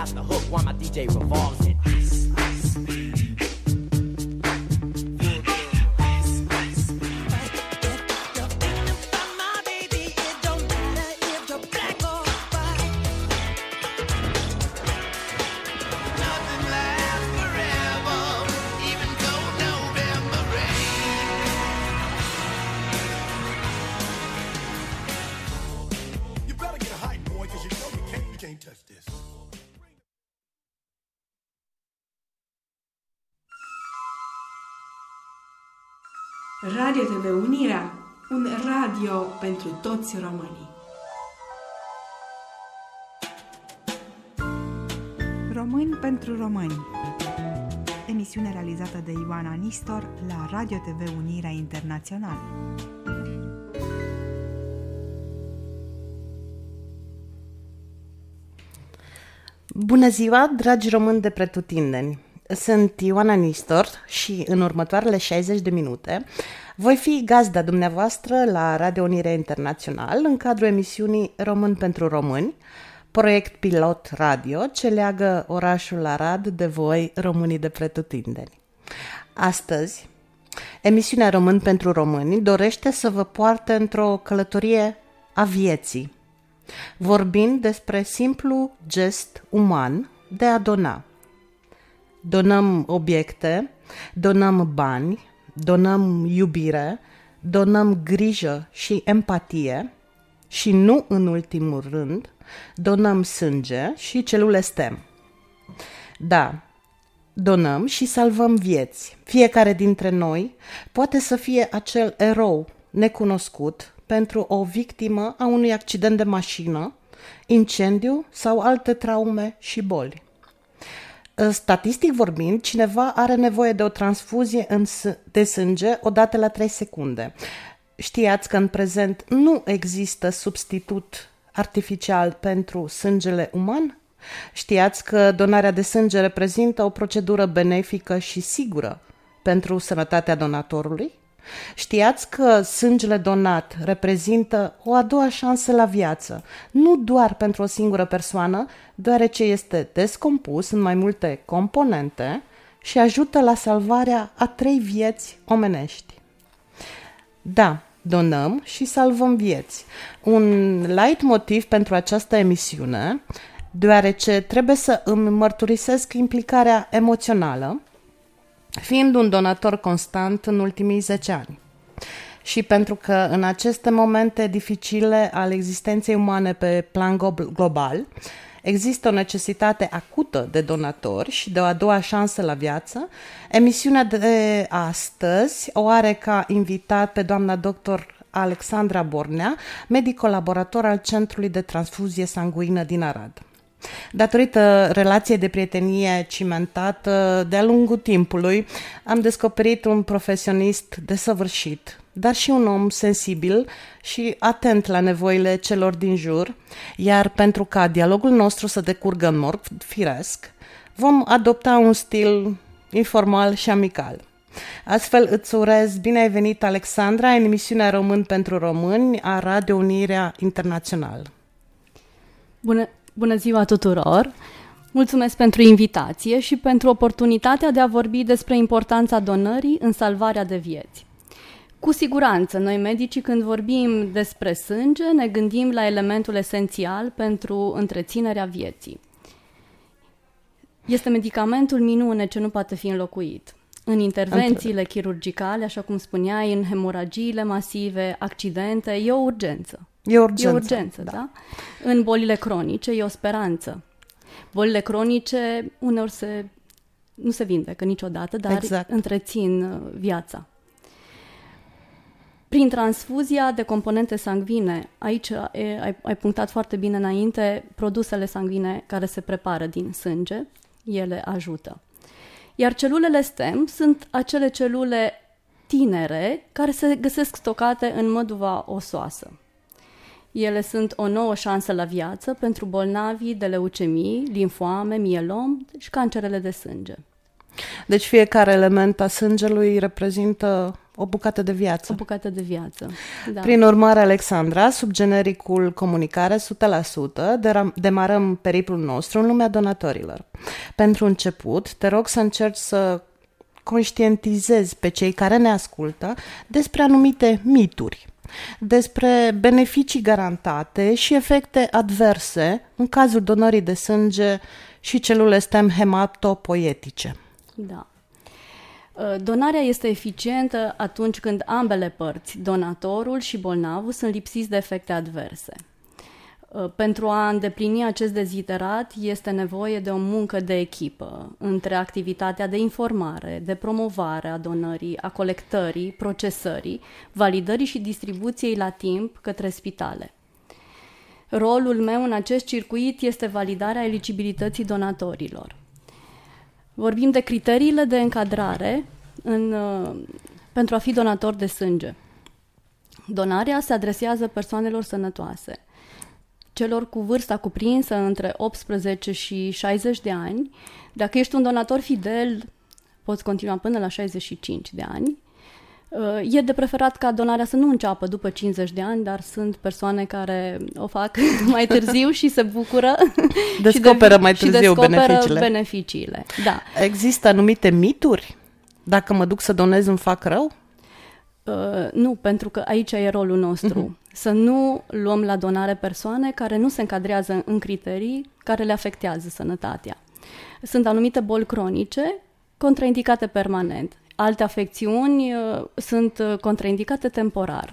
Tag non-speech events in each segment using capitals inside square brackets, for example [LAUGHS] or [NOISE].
got the hook while my DJ revolves pentru toți românii. Români pentru români Emisiune realizată de Ioana Nistor la Radio TV Unirea Internațională. Bună ziua, dragi români de pretutindeni! Sunt Ioana Nistor și în următoarele 60 de minute voi fi gazda dumneavoastră la Radio Unirea Internațional în cadrul emisiunii Român pentru Români, proiect pilot radio ce leagă orașul Arad de voi, românii de pretutindeni. Astăzi, emisiunea Român pentru Români dorește să vă poarte într-o călătorie a vieții, vorbind despre simplu gest uman de a dona. Donăm obiecte, donăm bani, donăm iubire, donăm grijă și empatie și nu în ultimul rând, donăm sânge și celule stem. Da, donăm și salvăm vieți. Fiecare dintre noi poate să fie acel erou necunoscut pentru o victimă a unui accident de mașină, incendiu sau alte traume și boli. Statistic vorbind, cineva are nevoie de o transfuzie în s- de sânge odată la 3 secunde. Știați că în prezent nu există substitut artificial pentru sângele uman? Știați că donarea de sânge reprezintă o procedură benefică și sigură pentru sănătatea donatorului? Știați că sângele donat reprezintă o a doua șansă la viață, nu doar pentru o singură persoană, deoarece este descompus în mai multe componente și ajută la salvarea a trei vieți omenești. Da, donăm și salvăm vieți. Un light motiv pentru această emisiune, deoarece trebuie să îmi mărturisesc implicarea emoțională, fiind un donator constant în ultimii 10 ani. Și pentru că în aceste momente dificile ale existenței umane pe plan glo- global, există o necesitate acută de donatori și de o a doua șansă la viață, emisiunea de astăzi o are ca invitat pe doamna doctor Alexandra Bornea, medic colaborator al Centrului de Transfuzie Sanguină din Arad. Datorită relației de prietenie cimentată de-a lungul timpului, am descoperit un profesionist desăvârșit, dar și un om sensibil și atent la nevoile celor din jur, iar pentru ca dialogul nostru să decurgă în mod firesc, vom adopta un stil informal și amical. Astfel îți urez bine ai venit, Alexandra, în emisiunea Român pentru Români a Radio Unirea Internațional. Bună, bună ziua tuturor! Mulțumesc pentru invitație și pentru oportunitatea de a vorbi despre importanța donării în salvarea de vieți. Cu siguranță, noi medicii când vorbim despre sânge, ne gândim la elementul esențial pentru întreținerea vieții. Este medicamentul minune ce nu poate fi înlocuit. În intervențiile chirurgicale, așa cum spuneai, în hemoragiile masive, accidente, e o urgență. E o urgență. E o urgență, da. da? În bolile cronice e o speranță. Bolile cronice uneori se, nu se vindecă niciodată, dar Exact. întrețin uh, viața. Prin transfuzia de componente sanguine, aici e, ai, ai punctat foarte bine înainte, produsele sanguine care se prepară din sânge, ele ajută. Iar celulele stem sunt acele celule tinere care se găsesc stocate în măduva osoasă. Ele sunt o nouă șansă la viață pentru bolnavii de leucemii, linfoame, mielom și cancerele de sânge. Deci fiecare element a sângelui reprezintă o bucată de viață. O bucată de viață. Da. Prin urmare, Alexandra, sub genericul comunicare 100%, deram- demarăm periplul nostru în lumea donatorilor. Pentru început, te rog să încerci să conștientizezi pe cei care ne ascultă despre anumite mituri, despre beneficii garantate și efecte adverse în cazul donării de sânge și celule stem hematopoietice. Da. Uh, Donarea este eficientă atunci când ambele părți, donatorul și bolnavul, sunt lipsiți de efecte adverse. Uh, Pentru a îndeplini acest deziderat este nevoie de o muncă de echipă între activitatea de informare, de promovare a donării, a colectării, procesării, validării și distribuției la timp către spitale. Rolul meu în acest circuit este validarea eligibilității donatorilor. Vorbim de criteriile de încadrare în, uh, pentru a fi donator de sânge. Donarea se adresează persoanelor sănătoase, celor cu vârsta cuprinsă între 18 și 60 de ani. Dacă ești un donator fidel, poți continua până la 65 de ani. Uh, E de preferat ca donarea să nu înceapă după 50 de ani, dar sunt persoane care o fac [LAUGHS] mai târziu și se bucură. [LAUGHS] și Descoperă mai și târziu descoperă beneficiile. beneficiile. Da. Există anumite mituri? Dacă mă duc să donez, îmi fac rău? Uh, nu, pentru că aici e rolul nostru. Să nu luăm la donare persoane care nu se încadrează în criterii care le afectează sănătatea. Sunt anumite boli cronice contraindicate permanent. Alte afecțiuni uh, sunt uh, contraindicate temporar.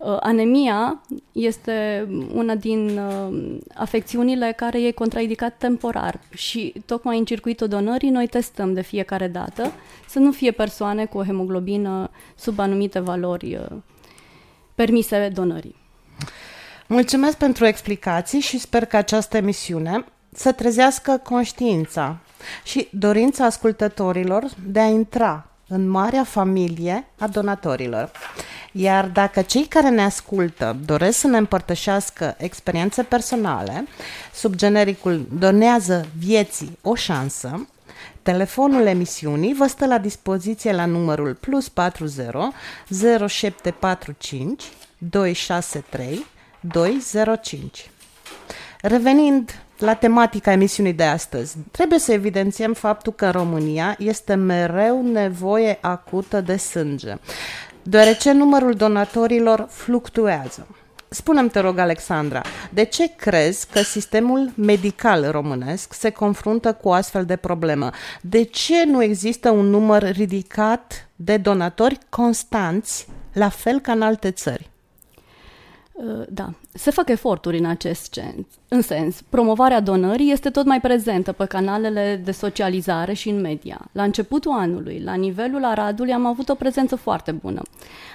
Uh, Anemia este una din uh, afecțiunile care e contraindicat temporar și tocmai în circuitul donării noi testăm de fiecare dată să nu fie persoane cu o hemoglobină sub anumite valori uh, permise donării. Mulțumesc pentru explicații și sper că această emisiune să trezească conștiința și dorința ascultătorilor de a intra în marea familie a donatorilor. Iar dacă cei care ne ascultă doresc să ne împărtășească experiențe personale, sub genericul Donează vieții o șansă, Telefonul emisiunii vă stă la dispoziție la numărul plus 40 0745 263 205. Revenind la tematica emisiunii de astăzi, trebuie să evidențiem faptul că în România este mereu nevoie acută de sânge, deoarece numărul donatorilor fluctuează. Spune-mi, te rog, Alexandra, de ce crezi că sistemul medical românesc se confruntă cu o astfel de problemă? De ce nu există un număr ridicat de donatori constanți, la fel ca în alte țări? Uh, Da, se fac eforturi în acest sens. În sens, promovarea donării este tot mai prezentă pe canalele de socializare și în media. La începutul anului, la nivelul Aradului, am avut o prezență foarte bună,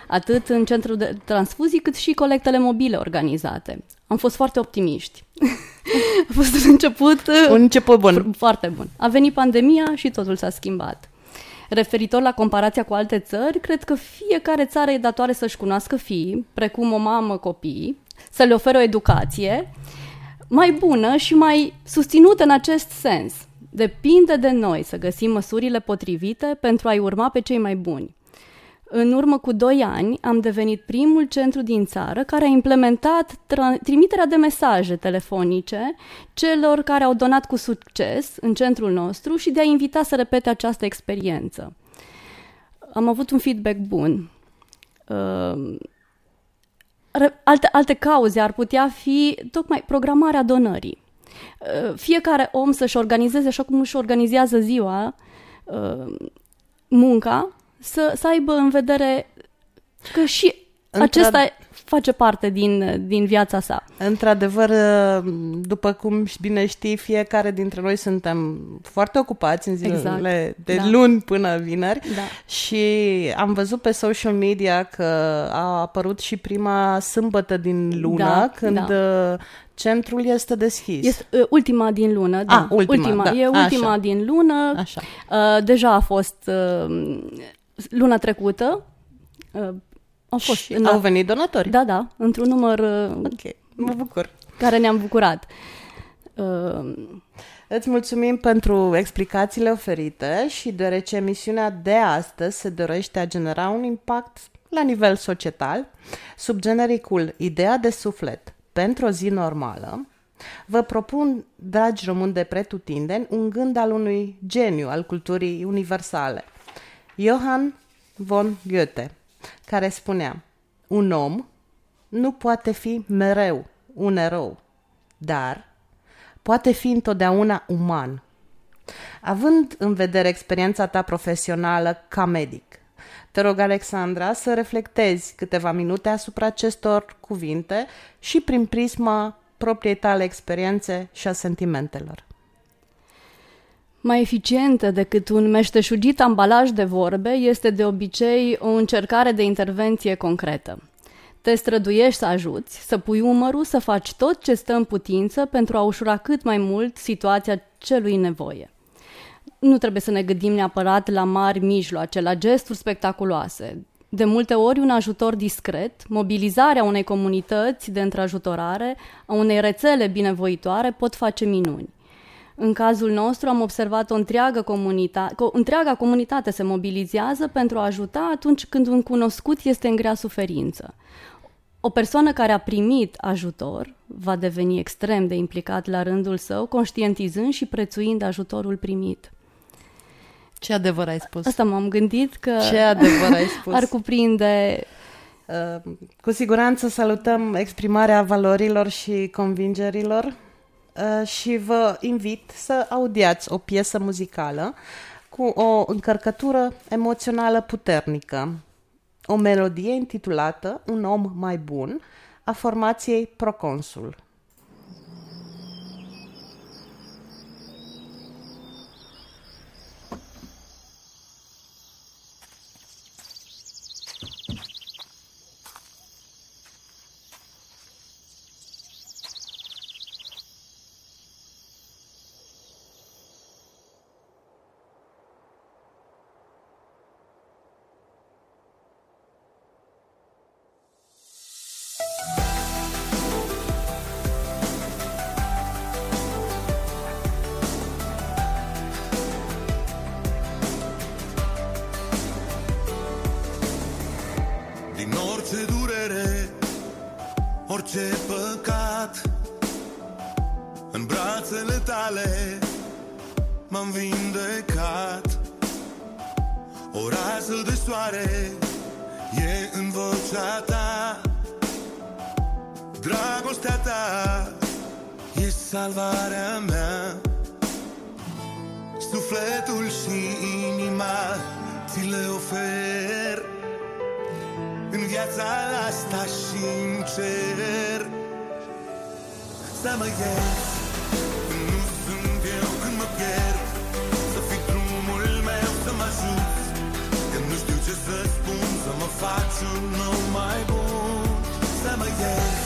atât în centrul de transfuzii, cât și colectele mobile organizate. Am fost foarte optimiști. [LAUGHS] A fost un început uh, Un început bun. fr- foarte bun. A venit pandemia și totul s-a schimbat. Referitor la comparația cu alte țări, cred că fiecare țară e datoare să-și cunoască fiii, precum o mamă copii, să le ofere o educație mai bună și mai susținută în acest sens. Depinde de noi să găsim măsurile potrivite pentru a-i urma pe cei mai buni. În urmă cu 2 ani am devenit primul centru din țară care a implementat tra- trimiterea de mesaje telefonice celor care au donat cu succes în centrul nostru și de a invita să repete această experiență. Am avut un feedback bun. Uh, re- alte, alte cauze ar putea fi tocmai programarea donării. Uh, Fiecare om să-și organizeze așa cum își organizează ziua, uh, munca, să, să aibă în vedere că și Într-ad- acesta face parte din, din viața sa. Într-adevăr, după cum bine știi, fiecare dintre noi suntem foarte ocupați în zilele Exact, de da. luni până vineri Da. și am văzut pe social media că a apărut și prima sâmbătă din lună Da, când da. centrul este deschis. Este uh, ultima din lună. Da. Ah, ultima, da, E ultima așa. din lună. Așa. Uh, deja a fost uh, luna trecută. Uh, au fost și în- au venit donatori. Da, da, într-un număr uh, Ok, mă bucur. care ne-am bucurat. Uh, Îți mulțumim pentru explicațiile oferite și deoarece emisiunea de astăzi se dorește a genera un impact la nivel societal, sub genericul Ideea de suflet pentru o zi normală, vă propun, dragi români de pretutindeni, un gând al unui geniu al culturii universale, Johann von Goethe, care spunea, un om nu poate fi mereu un erou, dar poate fi întotdeauna uman. Având în vedere experiența ta profesională ca medic, te rog, Alexandra, să reflectezi câteva minute asupra acestor cuvinte și prin prisma propriei tale experiențe și a sentimentelor. Mai eficientă decât un meșteșugit ambalaj de vorbe este de obicei o încercare de intervenție concretă. Te străduiești să ajuți, să pui umărul, să faci tot ce stă în putință pentru a ușura cât mai mult situația celui nevoie. Nu trebuie să ne gândim neapărat la mari mijloace, la gesturi spectaculoase. De multe ori un ajutor discret, mobilizarea unei comunități de întrajutorare, a unei rețele binevoitoare pot face minuni. În cazul nostru am observat o întreagă comunitate, o întreaga comunitate se mobilizează pentru a ajuta atunci când un cunoscut este în grea suferință. O persoană care a primit ajutor va deveni extrem de implicat la rândul său, conștientizând și prețuind ajutorul primit. Ce adevăr ai spus? Asta m-am gândit că Ce adevăr ai spus? [LAUGHS] ar cuprinde Uh, cu siguranță salutăm exprimarea valorilor și convingerilor uh, și vă invit să audiați o piesă muzicală cu o încărcătură emoțională puternică. O melodie intitulată Un om mai bun a formației Proconsul. Să mă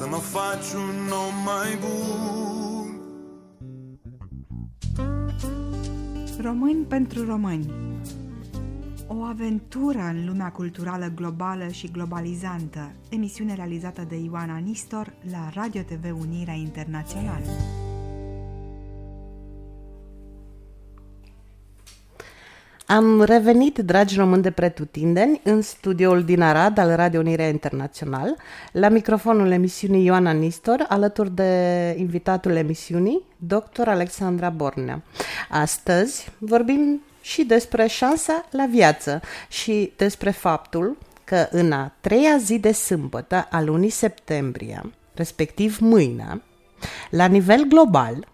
Să mă faci un om mai bun. Români pentru români. O aventură în lumea culturală globală și globalizantă, emisiune realizată de Ioana Nistor la Radio TV Unirea Internațională. Am revenit, dragi români de pretutindeni, în studioul din Arad al Radio Unirea Internațional, la microfonul emisiunii Ioana Nistor, alături de invitatul emisiunii, dr. Alexandra Bornea. Astăzi vorbim și despre șansa la viață și despre faptul că în a treia zi de sâmbătă a lunii septembrie, respectiv mâine, la nivel global,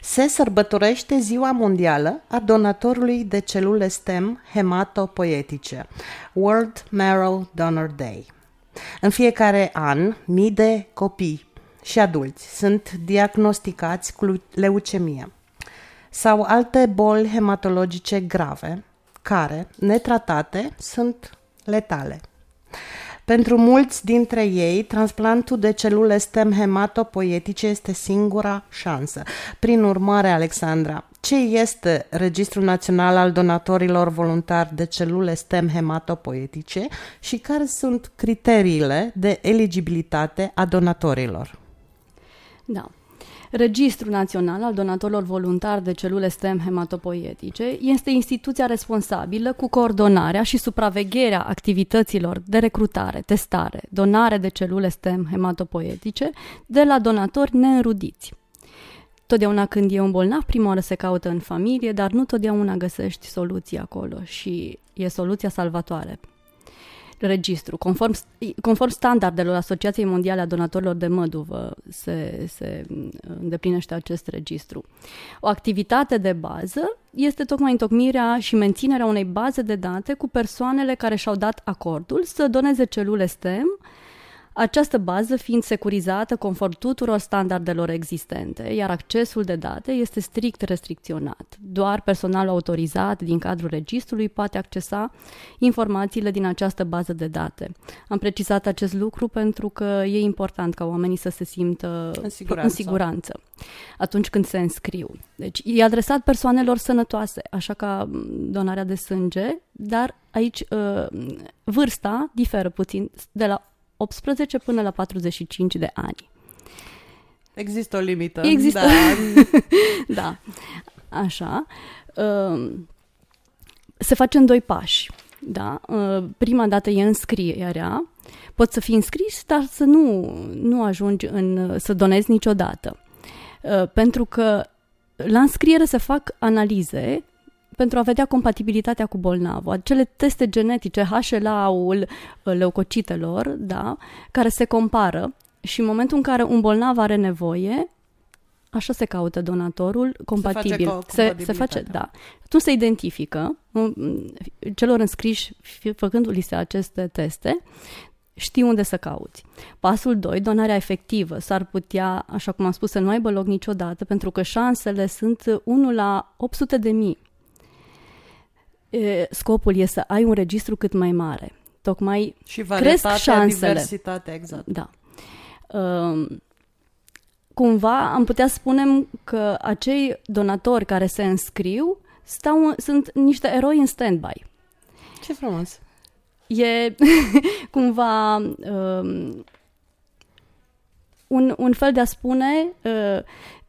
se sărbătorește Ziua Mondială a Donatorului de Celule STEM Hematopoietice, World Marrow Donor Day. În fiecare an, mii de copii și adulți sunt diagnosticați cu leucemie sau alte boli hematologice grave, care, netratate, sunt letale. Pentru mulți dintre ei, transplantul de celule stem hematopoietice este singura șansă. Prin urmare, Alexandra, ce este Registrul Național al Donatorilor Voluntari de Celule STEM Hematopoietice și care sunt criteriile de eligibilitate a donatorilor? Da. Registrul Național al Donatorilor Voluntari de Celule STEM Hematopoietice este instituția responsabilă cu coordonarea și supravegherea activităților de recrutare, testare, donare de celule STEM hematopoietice de la donatori neînrudiți. Totdeauna când e un bolnav, prima oară se caută în familie, dar nu totdeauna găsești soluții acolo și e soluția salvatoare registru. Conform, conform standardelor Asociației Mondiale a Donatorilor de Măduvă se, se îndeplinește acest registru. O activitate de bază este tocmai întocmirea și menținerea unei baze de date cu persoanele care și-au dat acordul să doneze celule STEM această bază fiind securizată conform tuturor standardelor existente, iar accesul de date este strict restricționat. Doar personalul autorizat din cadrul registrului poate accesa informațiile din această bază de date. Am precizat acest lucru pentru că e important ca oamenii să se simtă în siguranță, în siguranță atunci când se înscriu. Deci e adresat persoanelor sănătoase, așa ca donarea de sânge, dar aici uh, vârsta diferă puțin de la 18 până la 45 de ani. Există o limită. Există. Da, [LAUGHS] da. așa. Um, se face în doi pași. Da? Uh, prima dată e înscrierea. Poți să fii înscris, dar să nu, nu ajungi în, să donezi niciodată. Uh, pentru că la înscriere se fac analize pentru a vedea compatibilitatea cu bolnavul. Acele teste genetice, HLA-ul uh, leucocitelor, da, care se compară și în momentul în care un bolnav are nevoie, așa se caută donatorul compatibil. Se face, se, se face da. Tu se identifică, celor înscriși, făcându-li se aceste teste, știi unde să cauți. Pasul 2, donarea efectivă. S-ar putea, așa cum am spus, să nu aibă loc niciodată, pentru că șansele sunt 1 la 800 de mii scopul este să ai un registru cât mai mare. Tocmai și cresc șansele. diversitate, exact. Da. Uh, cumva am putea spune că acei donatori care se înscriu stau, sunt niște eroi în stand-by. Ce frumos! E [LAUGHS] cumva uh, un, un fel de a spune, uh,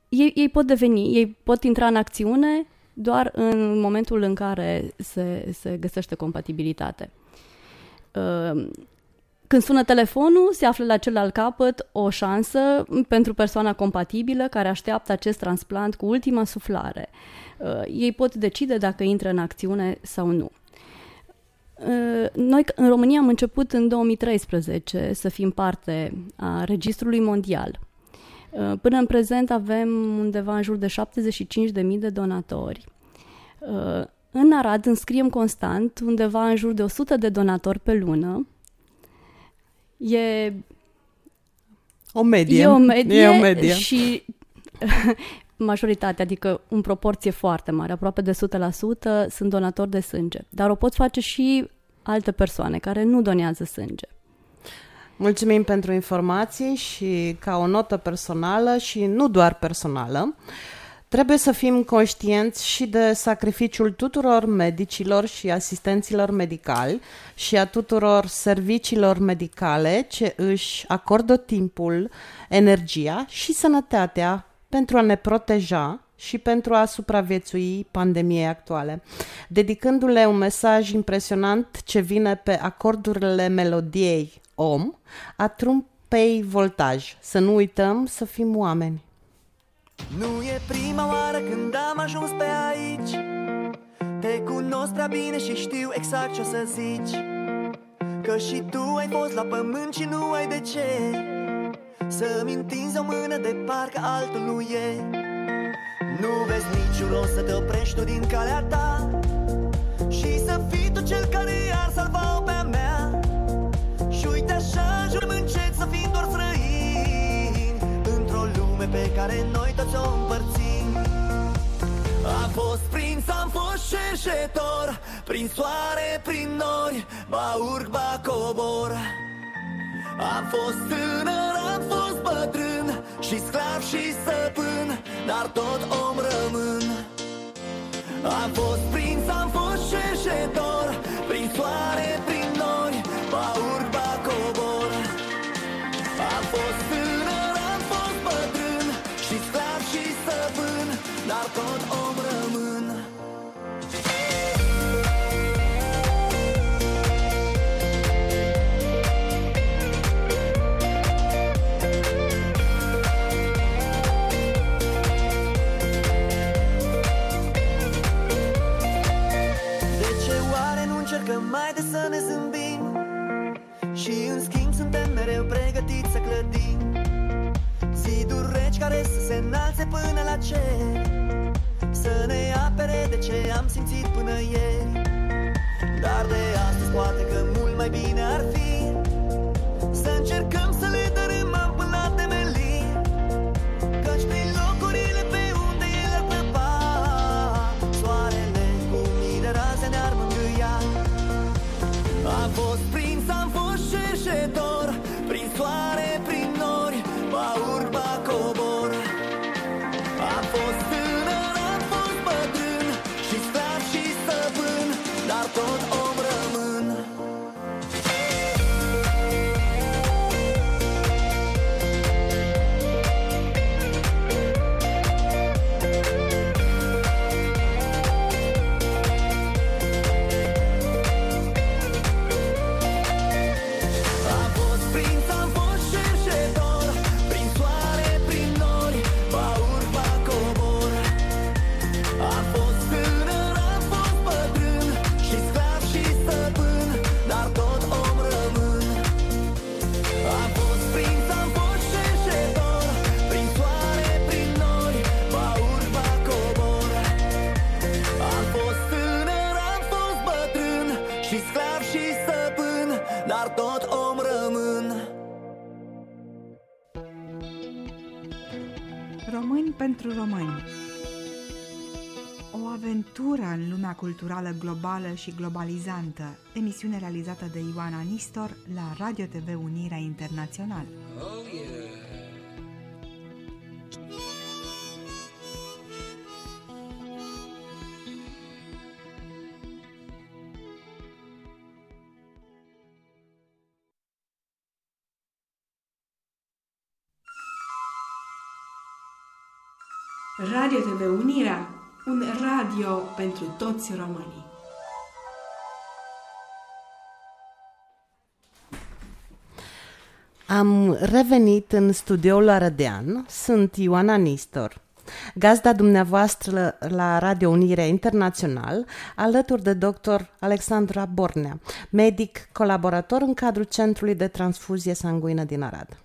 ei, ei pot deveni, ei pot intra în acțiune doar în momentul în care se, se găsește compatibilitate. Uh, când sună telefonul, se află la celălalt capăt o șansă pentru persoana compatibilă care așteaptă acest transplant cu ultima suflare. Uh, ei pot decide dacă intră în acțiune sau nu. Uh, noi în România am început în 2013 să fim parte a Registrului Mondial Uh, până în prezent avem undeva în jur de 75.000 de donatori. Uh, în Arad înscriem constant undeva în jur de 100 de donatori pe lună. E o medie. E o medie, e o medie. și [LAUGHS] majoritatea, adică în proporție foarte mare, aproape de 100%, sunt donatori de sânge. Dar o pot face și alte persoane care nu donează sânge. Mulțumim pentru informații și ca o notă personală și nu doar personală, trebuie să fim conștienți și de sacrificiul tuturor medicilor și asistenților medicali și a tuturor serviciilor medicale ce își acordă timpul, energia și sănătatea pentru a ne proteja și pentru a supraviețui pandemiei actuale, dedicându-le un mesaj impresionant ce vine pe acordurile melodiei Om a trumpei Voltaj. Să nu uităm să fim oameni. Nu e prima oară când am ajuns pe aici. Te cunosc prea bine și știu exact ce o să zici. Că și tu ai fost la pământ și nu ai de ce. Să-mi întinzi o mână de parcă altul nu e. Nu vezi niciun rost să te oprești tu din calea ta. Și pe care noi toți o împărțim. Am fost prinț, am fost cerșetor Prin soare, prin nori, ba urc, ba cobor. Am fost tânăr, am fost bătrân Și sclav și stăpân Dar tot om rămân. Am fost prinț, am fost cerșetor mai de să ne zâmbim. Și în schimb suntem mereu pregătiți să clădim. Ziduri reci care să se înalțe până la cer. Să ne apere de ce am simțit până ieri. Dar de astăzi poate că mult culturală globală și globalizantă, emisiune realizată de Ioana Nistor la Radio TV Unirea Internațională. Radio TV Unirea, un radio pentru toți românii. Am revenit în studioul Arădean, sunt Ioana Nistor, gazda dumneavoastră la Radio Unirea Internațional, alături de dr. Alexandra Bornea, medic colaborator în cadrul Centrului de Transfuzie Sanguină din Arad.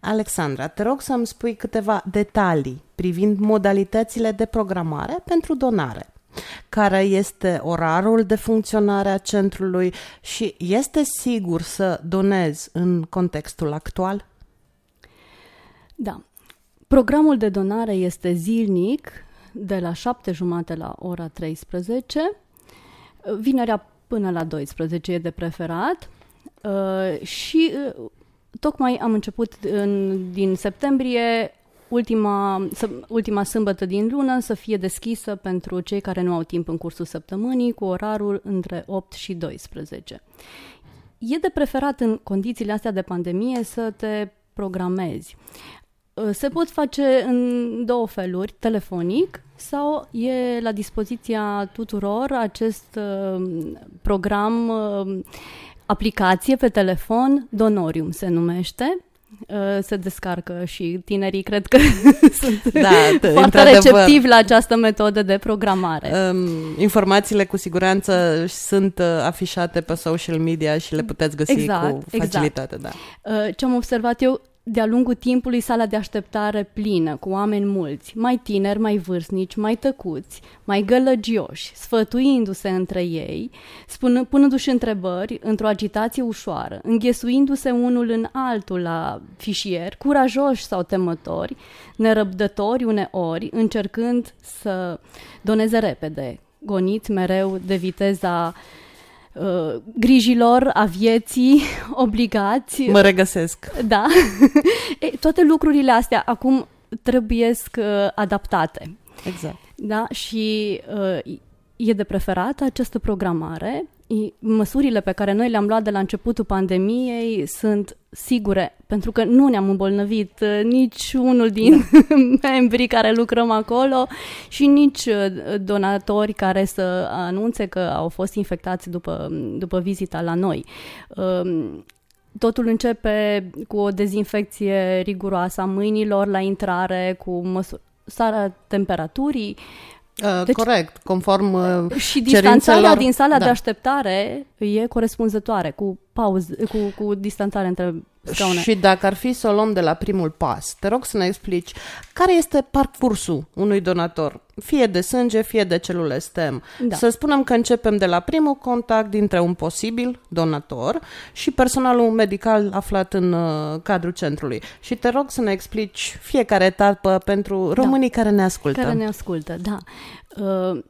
Alexandra, te rog să-mi spui câteva detalii privind modalitățile de programare pentru donare. Care este orarul de funcționare a centrului și este sigur să donezi în contextul actual? Da. Programul de donare este zilnic, de la 7 jumate la ora 13, vinerea până la 12 e de preferat uh, și uh, tocmai am început în, din septembrie ultima, ultima sâmbătă din lună să fie deschisă pentru cei care nu au timp în cursul săptămânii cu orarul între 8 și 12. E de preferat în condițiile astea de pandemie să te programezi. Uh, se pot face în două feluri, telefonic sau e la dispoziția tuturor acest uh, program, uh, aplicație pe telefon, Donorium se numește, se descarcă și tinerii cred că [LAUGHS] sunt da, [LAUGHS] foarte receptivi la această metodă de programare. Um, informațiile cu siguranță sunt afișate pe social media și le puteți găsi exact, cu exact. facilitate. Exact. Da. Ce am observat eu de-a lungul timpului sala de așteptare plină, cu oameni mulți, mai tineri, mai vârstnici, mai tăcuți, mai gălăgioși, sfătuindu-se între ei, spun, punându-și întrebări într-o agitație ușoară, înghesuindu-se unul în altul la fișier, curajoși sau temători, nerăbdători uneori, încercând să doneze repede, goniți mereu de viteza uh, uh, grijilor, a vieții, [LAUGHS] obligați. Mă regăsesc. Da. [LAUGHS] e, toate lucrurile astea acum trebuie uh, adaptate. Exact. Da? Și uh, e de preferat această programare măsurile pe care noi le-am luat de la începutul pandemiei sunt sigure, pentru că nu ne-am îmbolnăvit uh, nici unul din da. [LAUGHS] membrii care lucrăm acolo și nici uh, donatori care să anunțe că au fost infectați după, după vizita la noi. Um, totul începe cu o dezinfecție riguroasă a mâinilor la intrare, cu măsurarea temperaturii, Uh, deci, corect, conform uh, Și distanțarea din sala da. de așteptare e corespunzătoare, cu pauză, cu, cu distanțare între scaune. Și dacă ar fi să o luăm de la primul pas, te rog să ne explici care este parcursul unui donator, fie de sânge, fie de celule STEM. Da. Să spunem că începem de la primul contact dintre un posibil donator și personalul medical aflat în uh, cadrul centrului. Și te rog să ne explici fiecare etapă pentru da. românii da. care ne ascultă. Care ne ascultă, da. Uh, în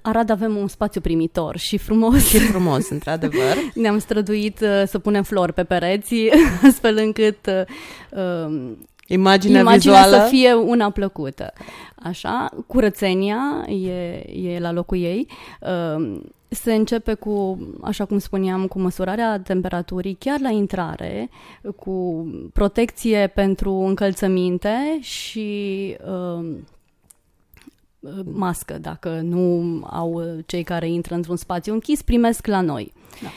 Arad avem un spațiu primitor și frumos. Și frumos, într-adevăr. [LAUGHS] Ne-am străduit uh, să punem flori pe pereți, [LAUGHS] astfel încât uh, um, imaginea, imaginea vizuală să fie una plăcută. Așa, curățenia e, e la locul ei. Uh, se începe cu, așa cum spuneam, cu măsurarea temperaturii chiar la intrare, cu protecție pentru încălțăminte și uh, mască. Dacă nu au uh, cei care intră într-un spațiu închis, primesc la noi. Da.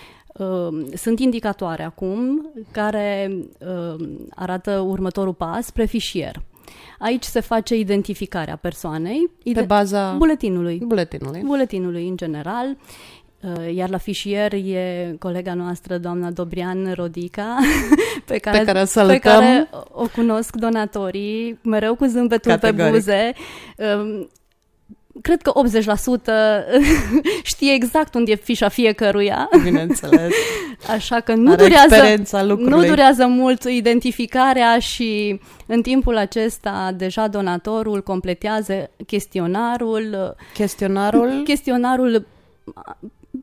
Uh, sunt indicatoare acum care uh, arată următorul pas spre fișier. Aici se face identificarea persoanei pe baza buletinului. Buletinului. Buletinului în general. Iar la fișier e colega noastră, doamna Dobrian Rodica, [LAUGHS] pe care, pe care, pe care o cunosc donatorii, mereu cu zâmbetul Categoric. pe buze. Um, cred că 80% [LAUGHS] știe exact unde e fișa fiecăruia. Bineînțeles. [LAUGHS] Așa că nu Are durează, nu durează mult identificarea și în timpul acesta deja donatorul completează chestionarul. Chestionarul? Chestionarul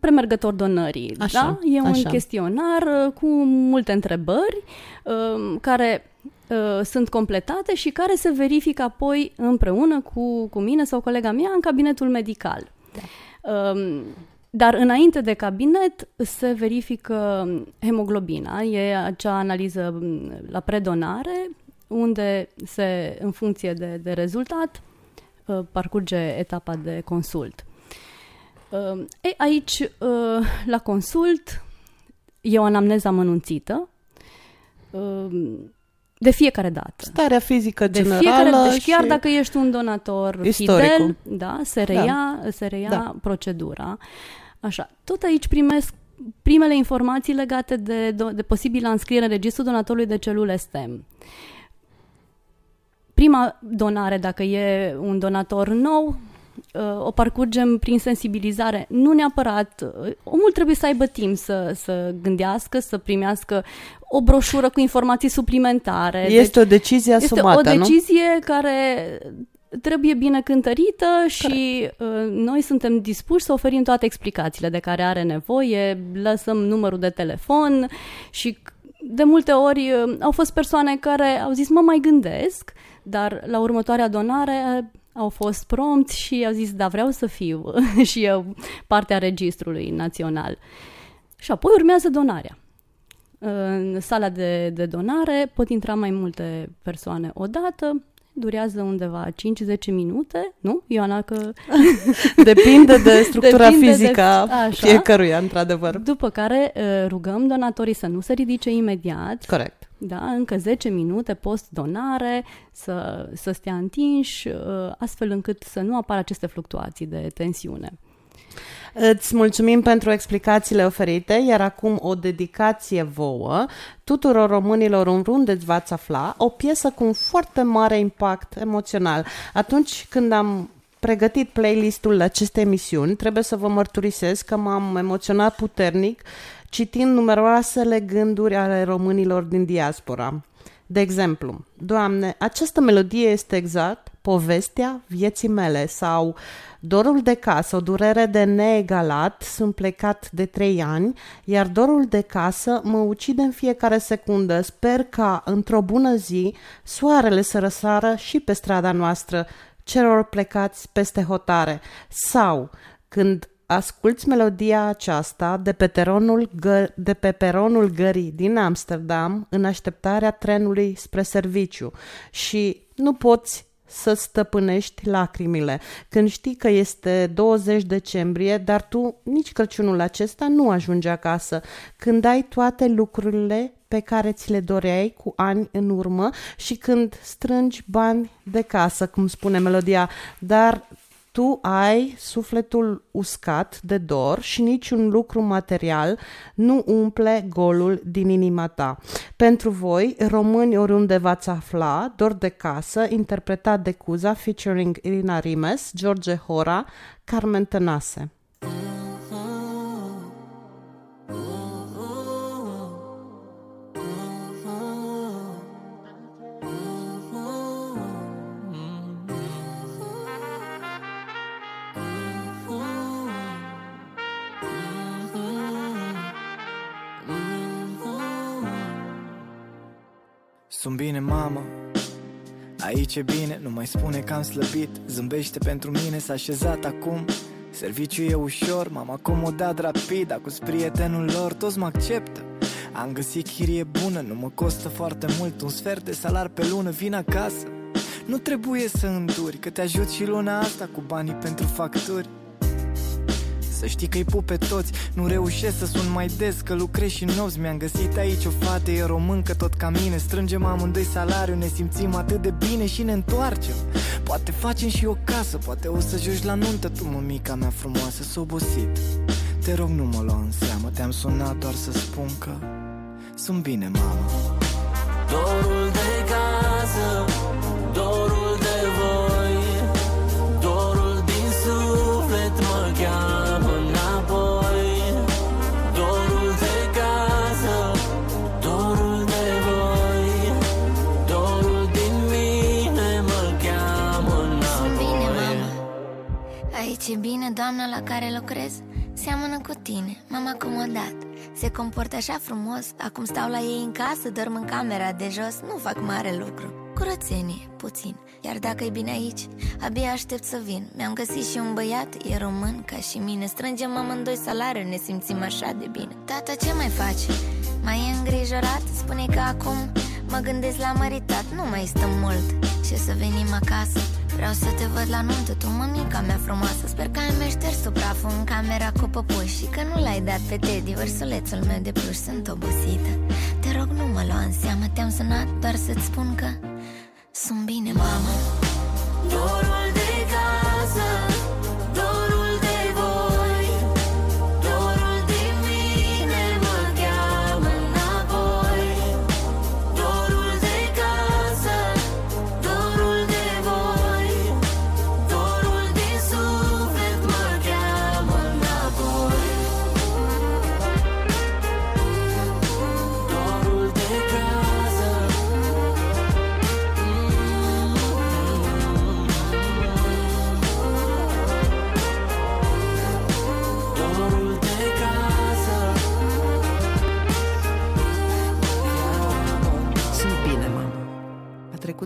premergător donării. Așa, da? E un așa. chestionar cu multe întrebări um, care Uh, sunt completate și care se verifică apoi împreună cu, cu mine sau colega mea în cabinetul medical. Da. Um, dar înainte de cabinet se verifică hemoglobina, e acea analiză mm, la predonare, unde se, în funcție de, de rezultat, uh, parcurge etapa de consult. Uh, e, aici, uh, la consult, e o anamneză amănunțită, uh, de fiecare dată. Starea fizică de generală fiecare, deci chiar dacă ești un donator istoricul. fidel, da, se reia, da. Se reia da. procedura. Așa. Tot aici primesc primele informații legate de, de, de posibilă înscriere în registrul donatorului de celule STEM. Prima donare, dacă e un donator nou, uh, o parcurgem prin sensibilizare. Nu neapărat. Uh, omul trebuie să aibă timp să, să gândească, să primească o broșură cu informații suplimentare. Este deci, o decizie asumată, Este o decizie nu? care trebuie bine cântărită și uh, noi suntem dispuși să oferim toate explicațiile de care are nevoie, lăsăm numărul de telefon și de multe ori uh, au fost persoane care au zis mă mai gândesc, dar la următoarea donare au fost prompți și au zis da vreau să fiu [LAUGHS] și eu partea registrului național. Și apoi urmează donarea. În sala de, de donare pot intra mai multe persoane odată, durează undeva 5-10 minute, nu, Ioana? Că... [LAUGHS] Depinde de structura Depinde fizică a fiecăruia, într-adevăr. După care uh, rugăm donatorii să nu se ridice imediat. Corect. Da, încă 10 minute post-donare, să, să stea întinși, uh, astfel încât să nu apară aceste fluctuații de tensiune. Îți mulțumim pentru explicațiile oferite, iar acum o dedicație vouă tuturor românilor unde v-ați afla, o piesă cu un foarte mare impact emoțional. Atunci când am pregătit playlistul acestei emisiuni, trebuie să vă mărturisesc că m-am emoționat puternic citind numeroasele gânduri ale românilor din diaspora. De exemplu, Doamne, această melodie este exact povestea vieții mele sau dorul de casă, o durere de neegalat, sunt plecat de trei ani, iar dorul de casă mă ucide în fiecare secundă. Sper ca într-o bună zi soarele să răsară și pe strada noastră celor plecați peste hotare. Sau când asculți melodia aceasta de pe, teronul gă- de pe peronul gării din Amsterdam în așteptarea trenului spre serviciu și nu poți să stăpânești lacrimile. Când știi că este 20 decembrie, dar tu nici Crăciunul acesta nu ajungi acasă. Când ai toate lucrurile pe care ți le doreai cu ani în urmă și când strângi bani de casă, cum spune melodia, dar tu ai sufletul uscat de dor și niciun lucru material nu umple golul din inima ta. Pentru voi, români oriunde v-ați afla, Dor de casă, interpretat de Cuza, featuring Irina Rimes, George Hora, Carmen Tănase. Sunt bine, mamă. Aici e bine, nu mai spune că am slăbit. Zâmbește pentru mine, s-a așezat acum. Serviciul e ușor, m-am acomodat rapid Acum prietenul lor, toți mă acceptă. Am găsit chirie bună, nu mă costă foarte mult. Un sfert de salar pe lună, vin acasă. Nu trebuie să înduri, că te ajut și luna asta Cu banii pentru facturi să știi că-i pup pe toți Nu reușesc să sun mai des Că lucrez și nopți. Mi-am găsit aici o fată E româncă tot ca mine. Strângem amândoi salariu Ne simțim atât de bine și ne întoarcem. Poate facem și o casă Poate o să joci la nuntă. Tu, mămica mea frumoasă, s obosit. Te rog nu mă lua în seamă Te-am sunat doar să spun că Sunt bine, mamă. Dorul de casă Ce bine, doamna la care lucrez? Seamănă cu tine, m-am acomodat. Se comportă așa frumos. Acum stau la ei în casă, dorm în camera de jos. Nu fac mare lucru. Curățenie, puțin. Iar dacă e bine aici, abia aștept să vin. Mi-am găsit și un băiat, e român ca și mine. Strângem amândoi salariu, ne simțim așa de bine. Tata, ce mai faci? Mai e îngrijorat? Spune că acum mă gândesc la măritat. Nu mai stăm mult. Și să venim acasă Vreau să te văd la nuntă, tu mămica mea frumoasă. Sper că ai mai șters supraful în camera cu păpuși Și că nu l-ai dat pe Teddy, versulețul meu de pluș. Sunt obosită, te rog nu mă lua în seamă Te-am sunat doar să-ți spun că sunt bine, mamă. Dorul de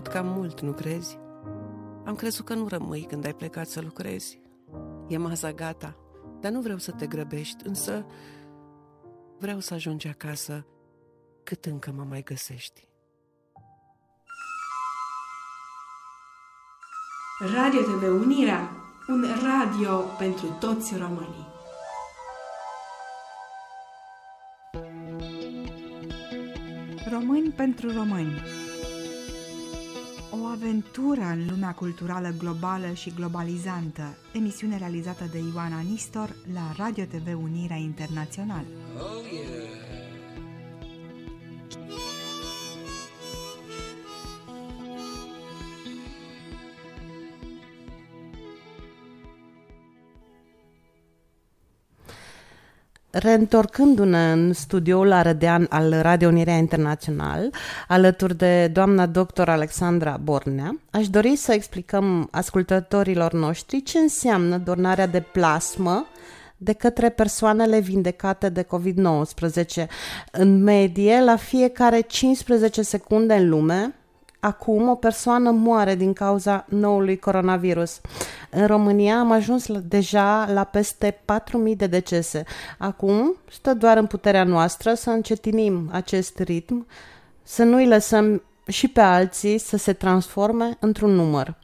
trecut cam mult, nu crezi? Am crezut că nu rămâi când ai plecat să lucrezi. E maza gata, dar nu vreau să te grăbești, însă vreau să ajungi acasă cât încă mă mai găsești. Radio TV Unirea, un radio pentru toți românii. Români pentru români O aventură în lumea culturală globală și globalizantă Emisiune realizată de Ioana Nistor la Radio TV Unirea Internațional Oh yeah. Reîntorcându-ne în studioul Arădean al Radio Unirea Internațional, alături de doamna doctor Alexandra Bornea, aș dori să explicăm ascultătorilor noștri ce înseamnă donarea de plasmă de către persoanele vindecate de COVID-19. În medie, la fiecare 15 secunde în lume, acum o persoană moare din cauza noului coronavirus. În România am ajuns la, deja la peste 4.000 de decese. Acum stă doar în puterea noastră să încetinim acest ritm, să nu-i lăsăm și pe alții să se transforme într-un număr.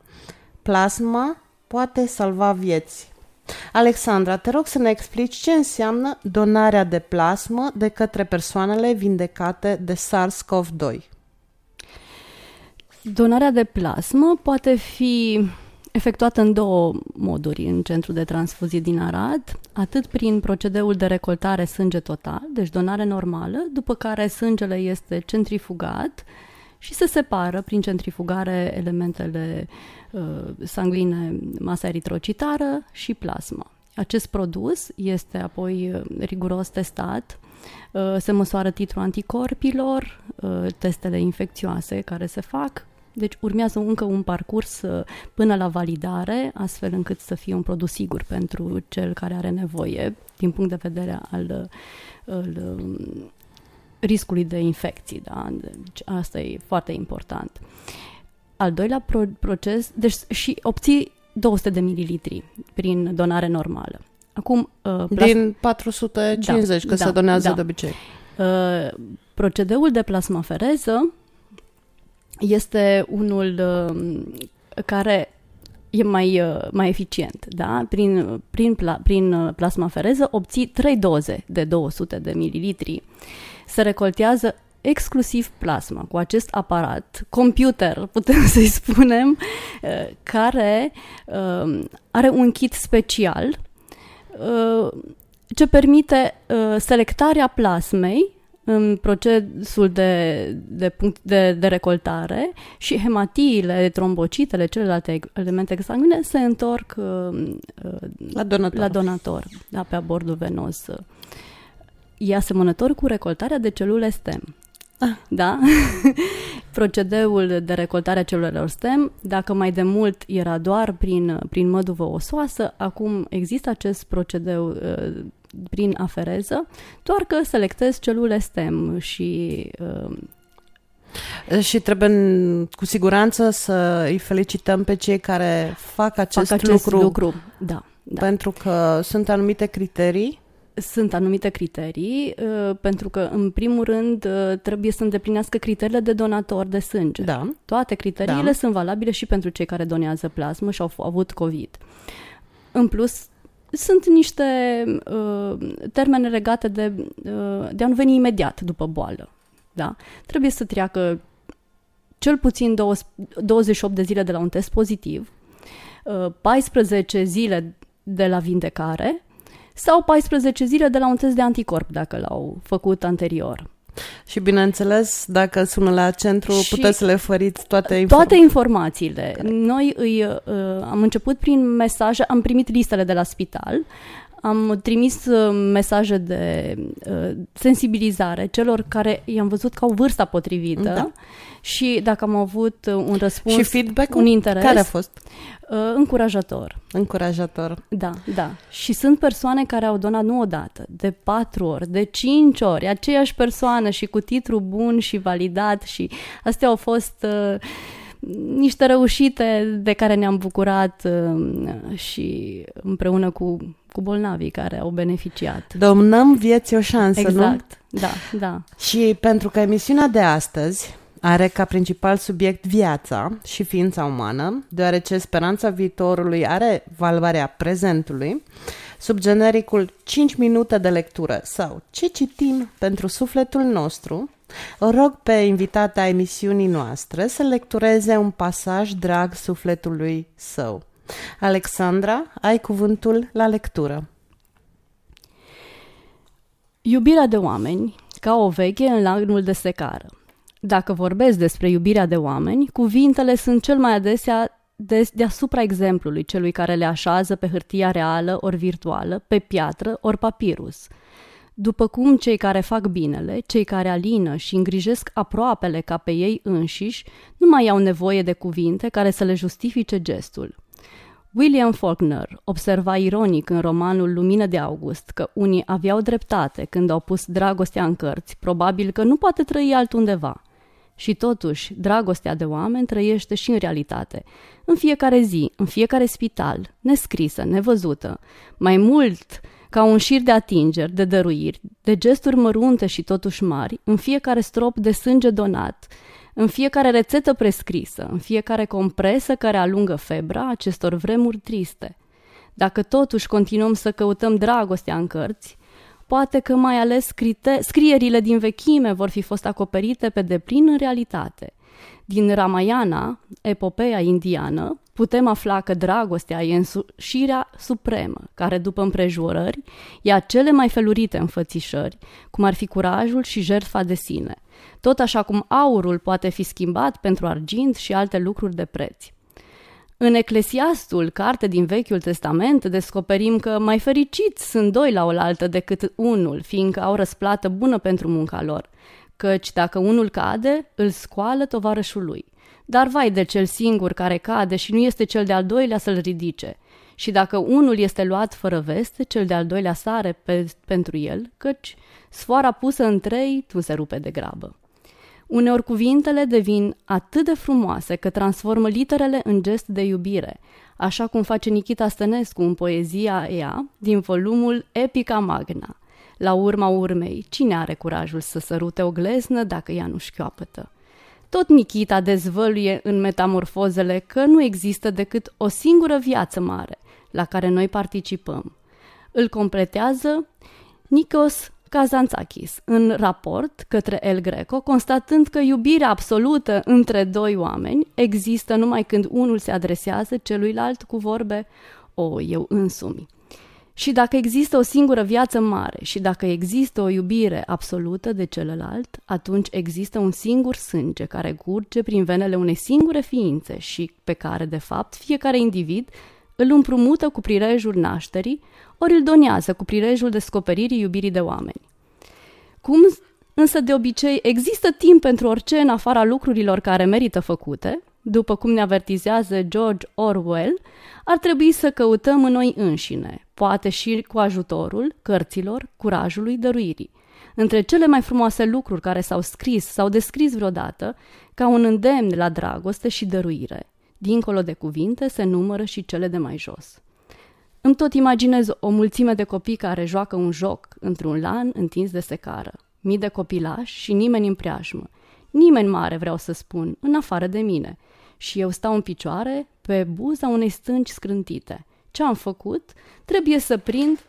Plasma poate salva vieți. Alexandra, te rog să ne explici ce înseamnă donarea de plasmă de către persoanele vindecate de SARS-CoV-2. Donarea de plasmă poate fi efectuată în două moduri în centrul de transfuzie din Arad, atât prin procedeul de recoltare sânge total, deci donare normală, după care sângele este centrifugat și se separă prin centrifugare elementele uh, sangline, masa eritrocitară și plasma. Acest produs este apoi uh, riguros testat, uh, se măsoară titlul anticorpilor, uh, testele infecțioase care se fac, deci urmează încă un parcurs uh, până la validare, astfel încât să fie un produs sigur pentru cel care are nevoie, din punct de vedere al, uh, al um, riscului de infecții. Da? Deci asta e foarte important. Al doilea pro- proces, deci și obții 200 de mililitri prin donare normală. Acum, uh, plas- din 450, da, că da, se donează da. de obicei. Uh, procedeul de plasmafereză este unul uh, care e mai, uh, mai eficient. Da? Prin, prin, pla, prin uh, plasmafereză obții 3 doze de 200 de mililitri. Se recoltează exclusiv plasma cu acest aparat, computer, [LAUGHS] putem să-i spunem, care are un kit special ce permite selectarea plasmei în procesul de, de, punct de, de recoltare și hematiile, trombocitele, celelalte elemente sanguine se întorc uh, la donator, la donator da, pe abordul venos. E asemănător cu recoltarea de celule STEM. Ah. Da? [LAUGHS] Procedeul de recoltare a celulelor STEM, dacă mai de mult era doar prin, prin măduvă osoasă, acum există acest procedeu uh, prin afereză, doar că selectez celule STEM și uh, și trebuie cu siguranță să îi felicităm pe cei care fac acest, fac acest lucru, lucru. Da, da. Pentru că sunt anumite criterii sunt anumite criterii, uh, pentru că, în primul rând, uh, trebuie să îndeplinească criteriile de donator de sânge. Da. Toate criteriile da. sunt valabile și pentru cei care donează plasmă și au avut COVID. În plus, sunt niște uh, termene legate de, uh, de a nu veni imediat după boală. Da? Trebuie să treacă cel puțin 28 de zile de la un test pozitiv, uh, 14 zile de la vindecare sau 14 zile de la un test de anticorp, dacă l-au făcut anterior. Și bineînțeles, dacă sună la centru, și puteți să le oferiți toate informațiile. Toate informațiile. Noi îi, uh, am început prin mesaje, am primit listele de la spital, am trimis uh, mesaje de uh, sensibilizare celor care i-am văzut că au vârsta potrivită da. și dacă am avut uh, un răspuns, și feedback un interes. Care a fost? Uh, încurajator. Încurajator. Da, da. Și sunt persoane care au donat nu odată, de patru ori, de cinci ori, aceeași persoană și cu titlu bun și validat și astea au fost... Uh, niște reușite de care ne-am bucurat uh, și împreună cu, cu bolnavii care au beneficiat. Domnăm vieții o șansă, nu? Exact, da, da. Și pentru că emisiunea de astăzi are ca principal subiect viața și ființa umană, deoarece speranța viitorului are valoarea prezentului, sub genericul 5 minute de lectură sau ce citim pentru sufletul nostru, o rog pe invitata emisiunii noastre să lectureze un pasaj drag sufletului său. Alexandra, ai cuvântul la lectură. Iubirea de oameni, ca o veche în lagnul de secară. Dacă vorbesc despre iubirea de oameni, cuvintele sunt cel mai adesea de, deasupra exemplului celui care le așează pe hârtia reală ori virtuală, pe piatră ori papirus. După cum cei care fac binele, cei care alină și îngrijesc aproapele ca pe ei înșiși, nu mai au nevoie de cuvinte care să le justifice gestul. William Faulkner observa ironic în romanul Lumină de August că unii aveau dreptate când au pus dragostea în cărți, probabil că nu poate trăi altundeva – și totuși, dragostea de oameni trăiește și în realitate, în fiecare zi, în fiecare spital, nescrisă, nevăzută, mai mult ca un șir de atingeri, de dăruiri, de gesturi mărunte și totuși mari, în fiecare strop de sânge donat, în fiecare rețetă prescrisă, în fiecare compresă care alungă febra acestor vremuri triste. Dacă totuși continuăm să căutăm dragostea în cărți, poate că mai ales scrite, scrierile din vechime vor fi fost acoperite pe deplin în realitate. Din Ramayana, epopeea indiană, putem afla că dragostea e însușirea supremă, care după împrejurări ia cele mai felurite înfățișări, cum ar fi curajul și jertfa de sine, tot așa cum aurul poate fi schimbat pentru argint și alte lucruri de preț. În Eclesiastul, carte din Vechiul Testament, descoperim că mai fericiți sunt doi la oaltă decât unul, fiindcă au răsplată bună pentru munca lor, căci dacă unul cade, îl scoală tovarășul lui. Dar vai de cel singur care cade și nu este cel de-al doilea să-l ridice. Și dacă unul este luat fără veste, cel de-al doilea sare pe, pentru el, căci sfoara pusă în trei nu se rupe de grabă. Uneori cuvintele devin atât de frumoase că transformă literele în gest de iubire, așa cum face Nikita Stănescu în poezia ea din volumul Epica Magna. La urma urmei, cine are curajul să sărute o gleznă dacă ea nu șchioapătă? Tot Nikita dezvăluie în metamorfozele că nu există decât o singură viață mare la care noi participăm. Îl completează Nikos Kazantzakis în raport către El Greco, constatând că iubirea absolută între doi oameni există numai când unul se adresează celuilalt cu vorbe O, eu însumi. Și dacă există o singură viață mare și dacă există o iubire absolută de celălalt, atunci există un singur sânge care curge prin venele unei singure ființe și pe care, de fapt, fiecare individ îl împrumută cu prilejul nașterii, ori îl donează cu prilejul descoperirii iubirii de oameni. Cum însă de obicei există timp pentru orice în afara lucrurilor care merită făcute, după cum ne avertizează George Orwell, ar trebui să căutăm în noi înșine, poate și cu ajutorul cărților, curajului, dăruirii. Între cele mai frumoase lucruri care s-au scris sau descris vreodată, ca un îndemn la dragoste și dăruire. Dincolo de cuvinte se numără și cele de mai jos. Îmi tot imaginez o mulțime de copii care joacă un joc într-un lan întins de secară. Mii de copilași și nimeni în preajmă. Nimeni mare, vreau să spun, în afară de mine. Și eu stau în picioare pe buza unei stânci scrântite. Ce am făcut? Trebuie să prind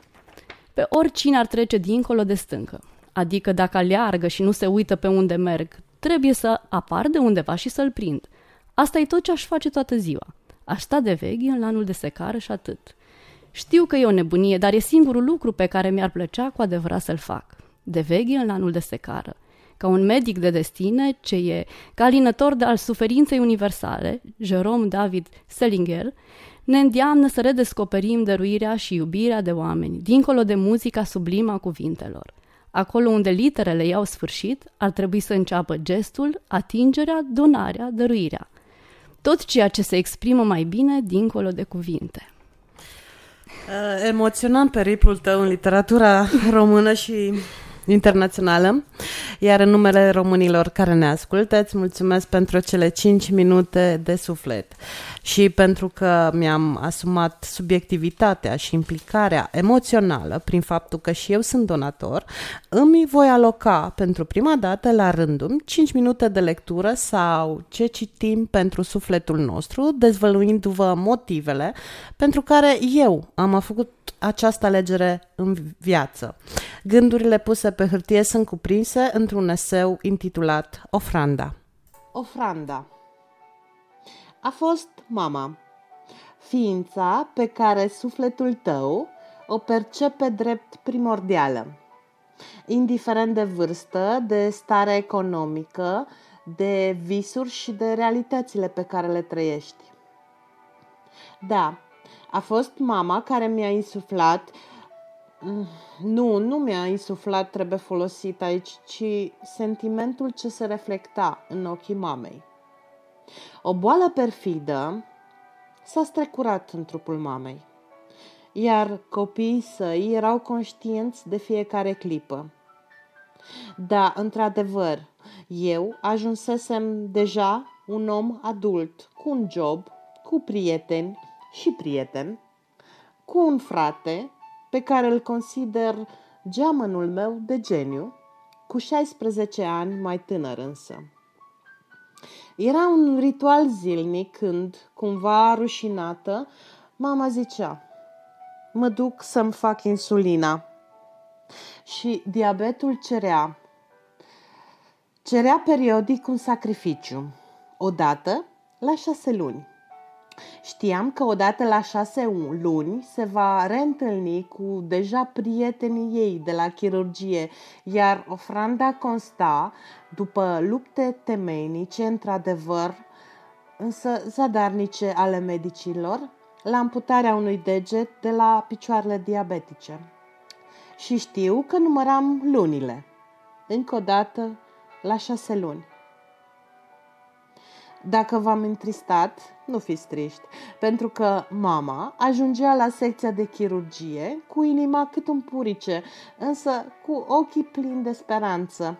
pe oricine ar trece dincolo de stâncă. Adică dacă aleargă și nu se uită pe unde merg, trebuie să apar de undeva și să-l prind. Asta e tot ce aș face toată ziua. Aș sta de veghi în lanul de secară și atât. Știu că e o nebunie, dar e singurul lucru pe care mi-ar plăcea cu adevărat să-l fac. De veghi în anul de secară. Ca un medic de destine, ce e calinător de al suferinței universale, Jerome David Selinger, ne îndeamnă să redescoperim dăruirea și iubirea de oameni, dincolo de muzica sublimă a cuvintelor. Acolo unde literele iau sfârșit, ar trebui să înceapă gestul, atingerea, donarea, dăruirea. Tot ceea ce se exprimă mai bine dincolo de cuvinte. Uh, emoționant periplul tău în literatura română și internațională. Iar în numele românilor care ne ascultă, îți mulțumesc pentru cele 5 minute de suflet și pentru că mi-am asumat subiectivitatea și implicarea emoțională prin faptul că și eu sunt donator, îmi voi aloca pentru prima dată la rândul 5 minute de lectură sau ce citim pentru sufletul nostru, dezvăluindu-vă motivele pentru care eu am făcut această alegere în viață. Gândurile puse pe hârtie sunt cuprinse într-un eseu intitulat Ofranda. Ofranda a fost mama, ființa pe care sufletul tău o percepe drept primordială, indiferent de vârstă, de stare economică, de visuri și de realitățile pe care le trăiești. Da, a fost mama care mi-a insuflat nu, nu mi-a insuflat, trebuie folosit aici, ci sentimentul ce se reflecta în ochii mamei. O boală perfidă s-a strecurat în trupul mamei, iar copiii săi erau conștienți de fiecare clipă. Da, într-adevăr, eu ajunsesem deja un om adult, cu un job, cu prieteni și prieten, cu un frate pe care îl consider geamănul meu de geniu, cu 16 ani mai tânăr însă. Era un ritual zilnic când, cumva rușinată, mama zicea Mă duc să-mi fac insulina. Și diabetul cerea. Cerea periodic un sacrificiu, odată la șase luni. Știam că odată la șase luni se va reîntâlni cu deja prietenii ei de la chirurgie, iar ofranda consta, după lupte temeinice, într-adevăr, însă zadarnice ale medicilor, la amputarea unui deget de la picioarele diabetice. Și știu că număram lunile. Încă o dată, la șase luni. Dacă v-am întristat, nu fiți triști, pentru că mama ajungea la secția de chirurgie cu inima cât un purice, însă cu ochii plini de speranță.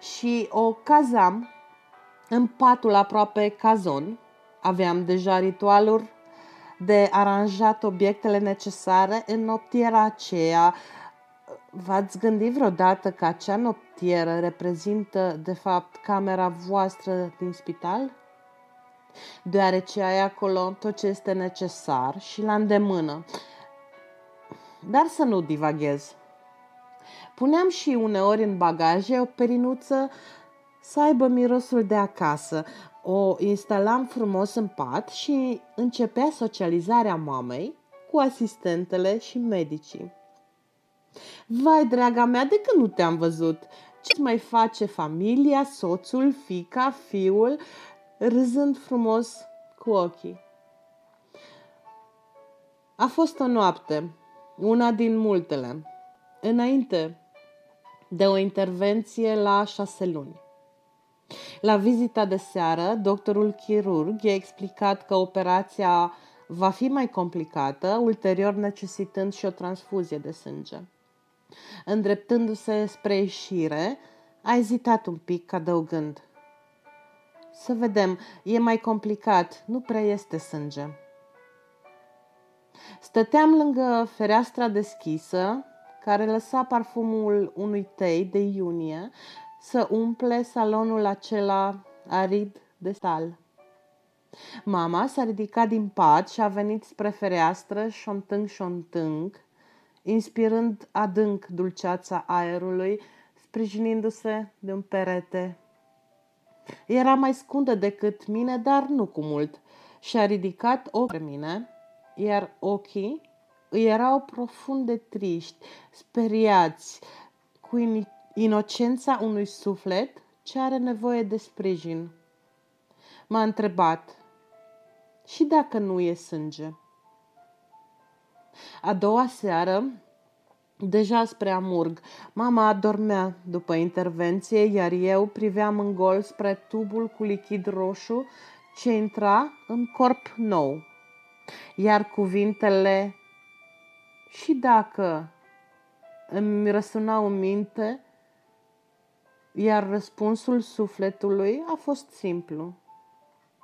Și o cazam în patul aproape cazon. Aveam deja ritualuri de aranjat obiectele necesare în noptiera aceea, V-ați gândit vreodată că acea noptieră reprezintă, de fapt, camera voastră din spital? Deoarece ai acolo tot ce este necesar și la îndemână. Dar să nu divaghez. Puneam și uneori în bagaje o perinuță să aibă mirosul de acasă. O instalam frumos în pat și începea socializarea mamei cu asistentele și medicii. Vai, draga mea, de când nu te-am văzut? Ce mai face familia, soțul, fica, fiul, râzând frumos cu ochii? A fost o noapte, una din multele, înainte de o intervenție la șase luni. La vizita de seară, doctorul chirurg i-a explicat că operația va fi mai complicată, ulterior necesitând și o transfuzie de sânge. Îndreptându-se spre ieșire, a ezitat un pic, adăugând. Să vedem, e mai complicat, nu prea este sânge. Stăteam lângă fereastra deschisă, care lăsa parfumul unui tei de iunie să umple salonul acela arid de stal. Mama s-a ridicat din pat și a venit spre fereastră, șontâng, șontâng, inspirând adânc dulceața aerului, sprijinindu-se de un perete. Era mai scundă decât mine, dar nu cu mult. Și-a ridicat ochii mine, iar ochii îi erau profund de triști, speriați, cu inocența unui suflet ce are nevoie de sprijin. M-a întrebat, și dacă nu e sânge? A doua seară, deja spre amurg, mama adormea după intervenție, iar eu priveam în gol spre tubul cu lichid roșu ce intra în corp nou. Iar cuvintele și dacă îmi răsunau în minte, iar răspunsul sufletului a fost simplu.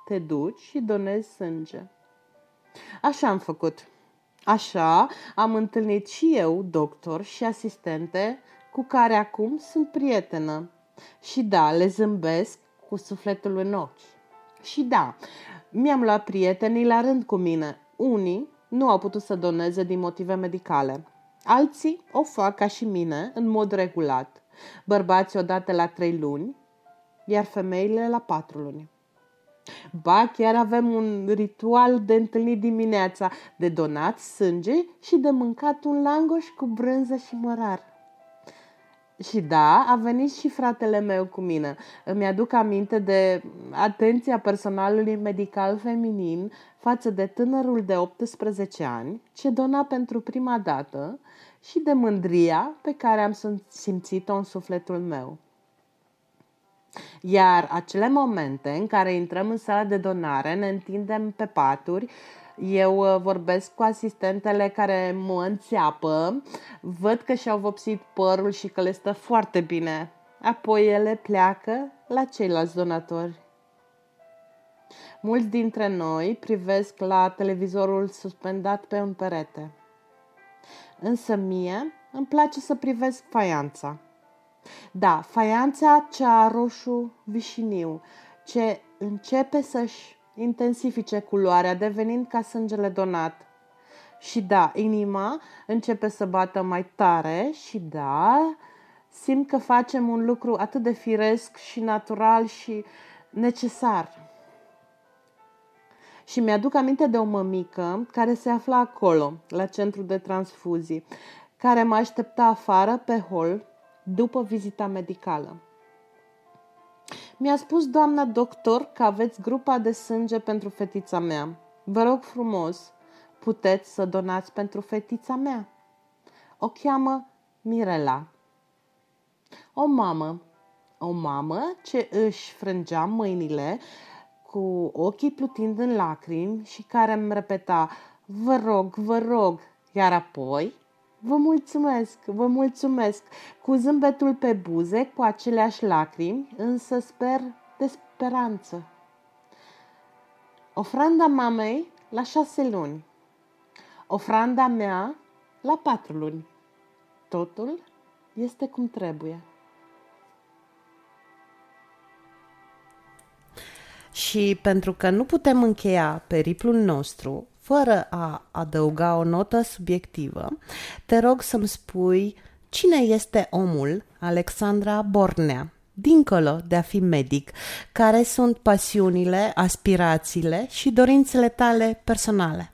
Te duci și donezi sânge. Așa am făcut. Așa am întâlnit și eu doctor și asistente cu care acum sunt prietenă. Și da, le zâmbesc cu sufletul în ochi. Și da, mi-am luat prietenii la rând cu mine. Unii nu au putut să doneze din motive medicale. Alții o fac ca și mine, în mod regulat. Bărbații odată la trei luni, iar femeile la patru luni. Ba, chiar avem un ritual de întâlnit dimineața, de donat sânge și de mâncat un langoș cu brânză și mărar. Și da, a venit și fratele meu cu mine. Îmi aduc aminte de atenția personalului medical feminin față de tânărul de 18 ani ce dona pentru prima dată și de mândria pe care am simțit-o în sufletul meu. Iar acele momente în care intrăm în sala de donare, ne întindem pe paturi, eu uh, vorbesc cu asistentele care mă înțeapă, văd că și-au vopsit părul și că le stă foarte bine. Apoi ele pleacă la ceilalți donatori. Mulți dintre noi privesc la televizorul suspendat pe un perete. Însă mie îmi place să privesc faianța. Da, faianța cea roșu vișiniu, ce începe să-și intensifice culoarea, devenind ca sângele donat. Și da, inima începe să bată mai tare și da, simt că facem un lucru atât de firesc și natural și necesar. Și mi-aduc aminte de o mămică care se afla acolo, la centru de transfuzii, care mă aștepta afară pe hol după vizita medicală. Mi-a spus doamna doctor că aveți grupa de sânge pentru fetița mea. Vă rog frumos, puteți să donați pentru fetița mea. O cheamă Mirela. O mamă, o mamă ce își frângea mâinile cu ochii plutind în lacrimi și care îmi repeta, vă rog, vă rog, iar apoi Vă mulțumesc, vă mulțumesc, cu zâmbetul pe buze, cu aceleași lacrimi, însă sper de speranță. Ofranda mamei la șase luni. Ofranda mea la patru luni. Totul este cum trebuie. Și pentru că nu putem încheia periplul nostru fără a adăuga o notă subiectivă, te rog să-mi spui cine este omul Alexandra Bornea, dincolo de a fi medic, care sunt pasiunile, aspirațiile și dorințele tale personale.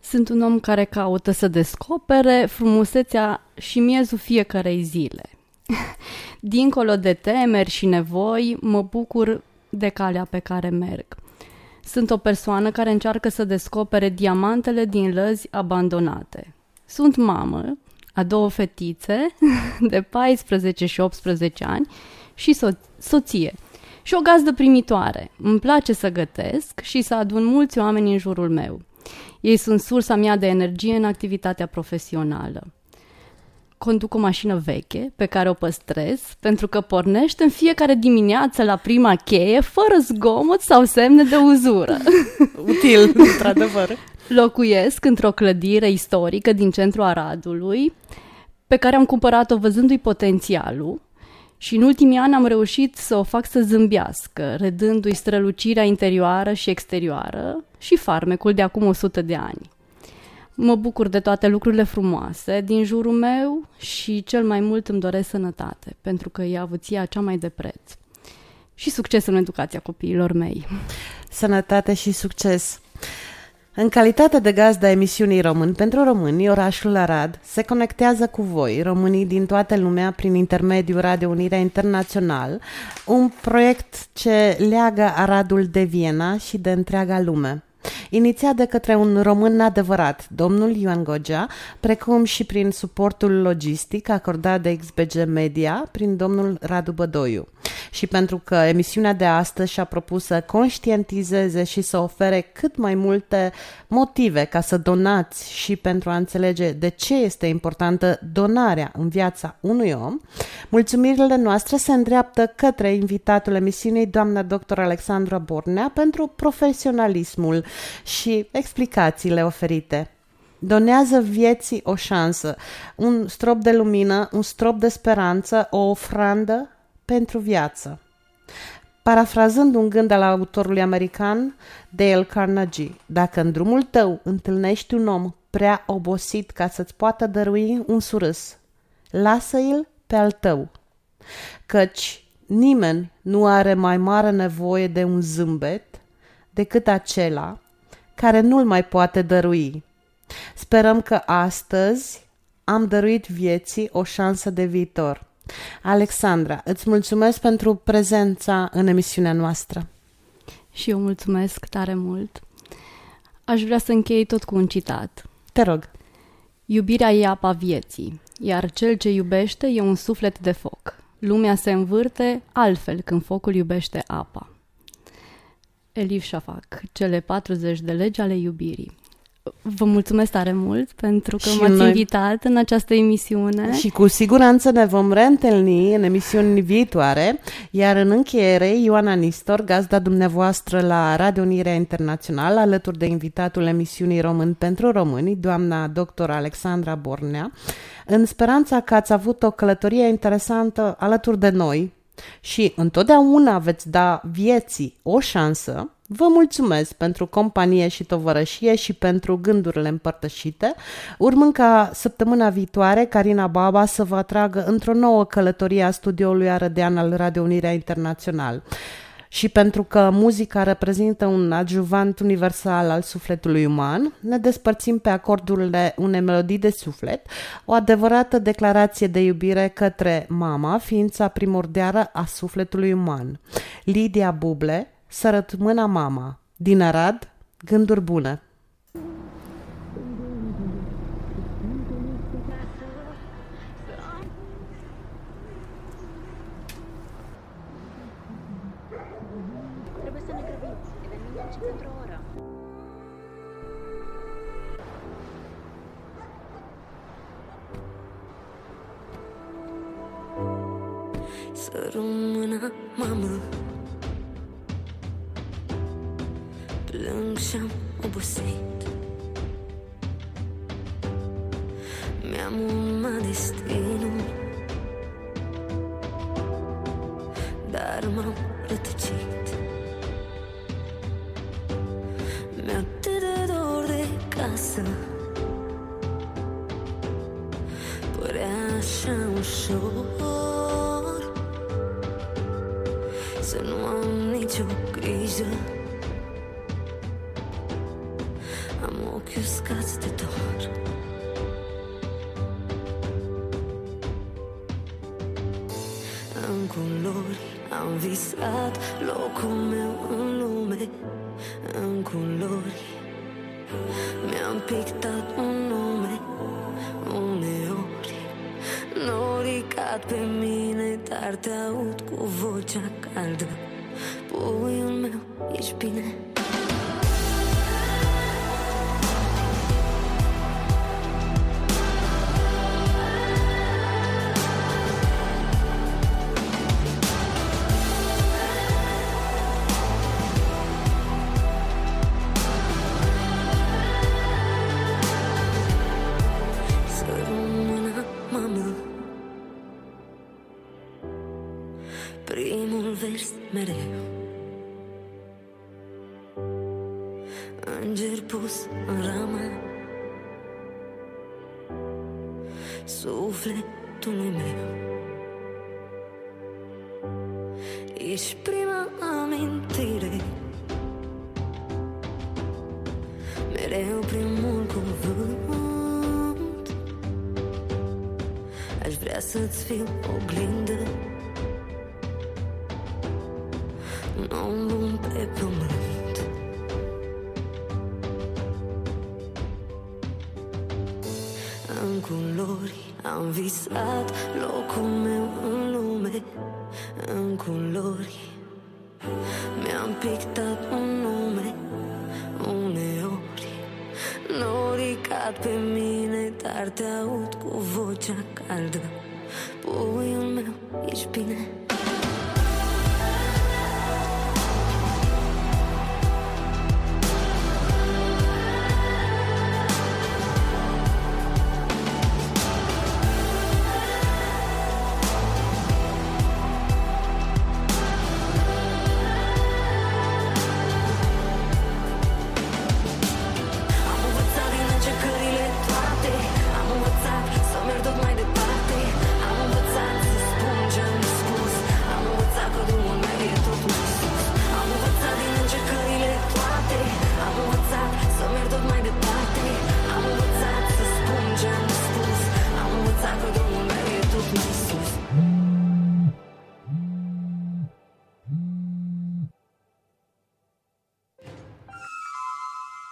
Sunt un om care caută să descopere frumusețea și miezul fiecarei zile. [LAUGHS] Dincolo de temeri și nevoi, mă bucur de calea pe care merg. Sunt o persoană care încearcă să descopere diamantele din lăzi abandonate. Sunt mamă a două fetițe [LAUGHS] de 14 și 18 ani și so- soție și o gazdă primitoare. Îmi place să gătesc și să adun mulți oameni în jurul meu. Ei sunt sursa mea de energie în activitatea profesională conduc o mașină veche pe care o păstrez pentru că pornește în fiecare dimineață la prima cheie fără zgomot sau semne de uzură. [LAUGHS] Util, într-adevăr. Locuiesc într-o clădire istorică din centrul Aradului pe care am cumpărat-o văzându-i potențialul și în ultimii ani am reușit să o fac să zâmbească, redându-i strălucirea interioară și exterioară și farmecul de acum 100 de ani. Mă bucur de toate lucrurile frumoase din jurul meu și cel mai mult îmi doresc sănătate, pentru că e avuția cea mai de preț. Și succes în educația copiilor mei. Sănătate și succes! În calitate de gazda emisiunii Român pentru Români, orașul Arad se conectează cu voi, românii din toată lumea, prin intermediul Radio Unirea Internațional, un proiect ce leagă Aradul de Viena și de întreaga lume. Inițiat de către un român adevărat, domnul Ioan Gogea, precum și prin suportul logistic acordat de XBG Media prin domnul Radu Bădoiu. Și pentru că emisiunea de astăzi și-a propus să conștientizeze și să ofere cât mai multe motive ca să donați și pentru a înțelege de ce este importantă donarea în viața unui om, mulțumirile noastre se îndreaptă către invitatul emisiunii, doamna dr. Alexandra Bornea, pentru profesionalismul și explicațiile oferite. Donează vieții o șansă, un strop de lumină, un strop de speranță, o ofrandă pentru viață. Parafrazând un gând al autorului american Dale Carnegie, dacă în drumul tău întâlnești un om prea obosit ca să-ți poată dărui un surâs, lasă-l pe al tău, căci nimeni nu are mai mare nevoie de un zâmbet decât acela care nu-l mai poate dărui. Sperăm că astăzi am dăruit vieții o șansă de viitor. Alexandra, îți mulțumesc pentru prezența în emisiunea noastră. Și eu mulțumesc tare mult. Aș vrea să închei tot cu un citat. Te rog. Iubirea e apa vieții, iar cel ce iubește e un suflet de foc. Lumea se învârte altfel când focul iubește apa. Elif Shafak, cele 40 de legi ale iubirii. Vă mulțumesc tare mult pentru că Și m-ați noi- invitat în această emisiune. Și cu siguranță ne vom reîntâlni în emisiuni viitoare, iar în încheiere, Ioana Nistor, gazda dumneavoastră la Radio Unirea Internațională, alături de invitatul emisiunii Român pentru Români, doamna dr. Alexandra Bornea, în speranța că ați avut o călătorie interesantă alături de noi și întotdeauna veți da vieții o șansă, Vă mulțumesc pentru companie și tovărășie și pentru gândurile împărtășite, urmând ca săptămâna viitoare Carina Baba să vă atragă într-o nouă călătorie a studioului Arădean al Radio Unirea Internațional. Și pentru că muzica reprezintă un adjuvant universal al sufletului uman, ne despărțim pe acordurile unei melodii de suflet, o adevărată declarație de iubire către mama, ființa primordială a sufletului uman. Lidia Buble, Sărăt mâna mama. Din Arad, gânduri bune. Primul vers mereu. Înger pus în ramă. Sufletului meu. Ești prima amintire. Mereu primul cuvânt. Aș vrea să-ți fiu oglindă